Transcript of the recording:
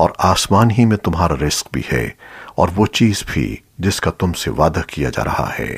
اور آسمان ہی میں تمہارا رزق بھی ہے اور وہ چیز بھی جس کا تم سے وعدہ کیا جا رہا ہے۔